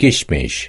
geçmiş.